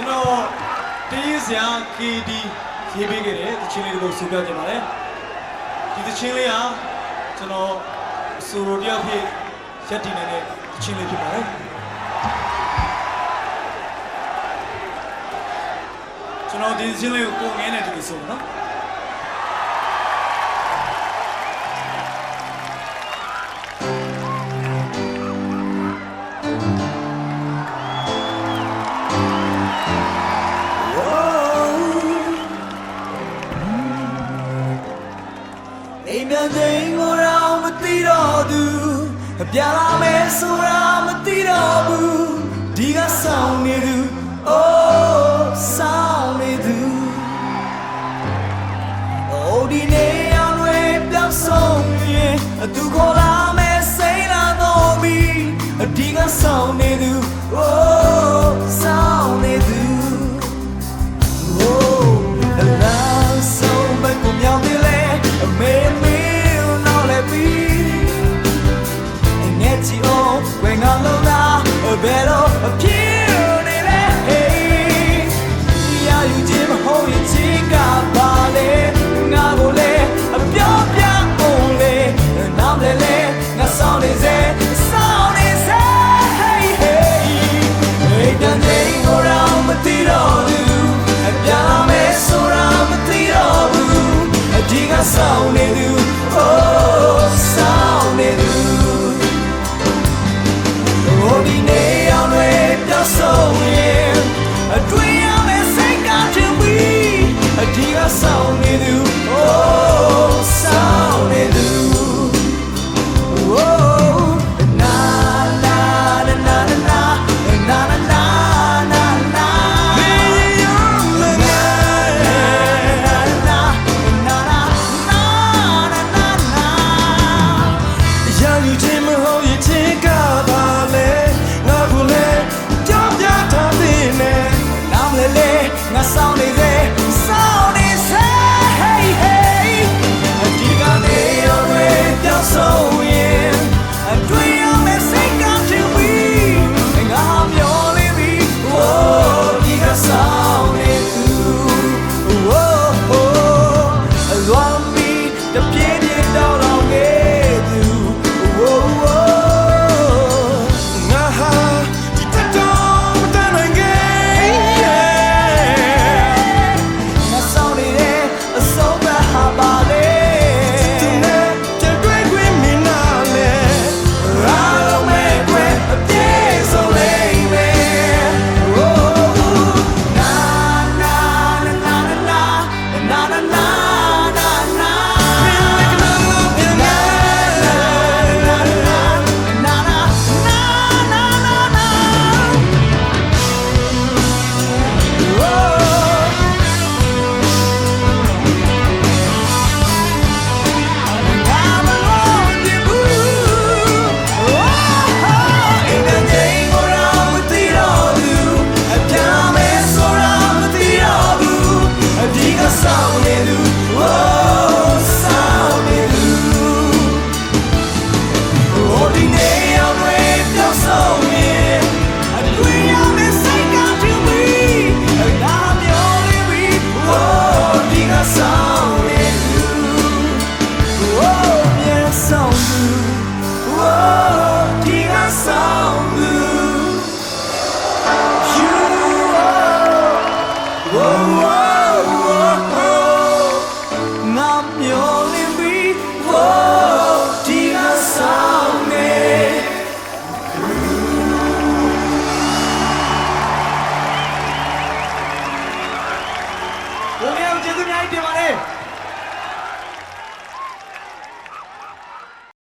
ကျွန်တော်တင်းစရာ KD ရေးပေးခဲ့တဲ့တခြင်းလေးတစ်ခုဆိုပြချင်ပါတယ်ဒီတခြင်းလေးဟာကျွန်တော်အဆိုတော်တယောက်ဖြစ်ရက်တည်နေတဲ့တခြင်းလေးဖြစ်ပါတယ်ကျွန်တော်ဒီတခြင်းလေးကိုကိုငင်းနေတူဆိုပါနော် ပြန်လာမယ်ဆိုတာမသိတော့ဘူးဒီကဆောင်နေသူအိုးဆောင်နေသူအိုးဒီနေအောင်တွေပြောင်းဆုံးရင်အတူခေါ်လာမယ်စိတ်လာတော့ပြီဒီကဆောင်နေသူအိုးဆောင်နေသူ Oh, oh.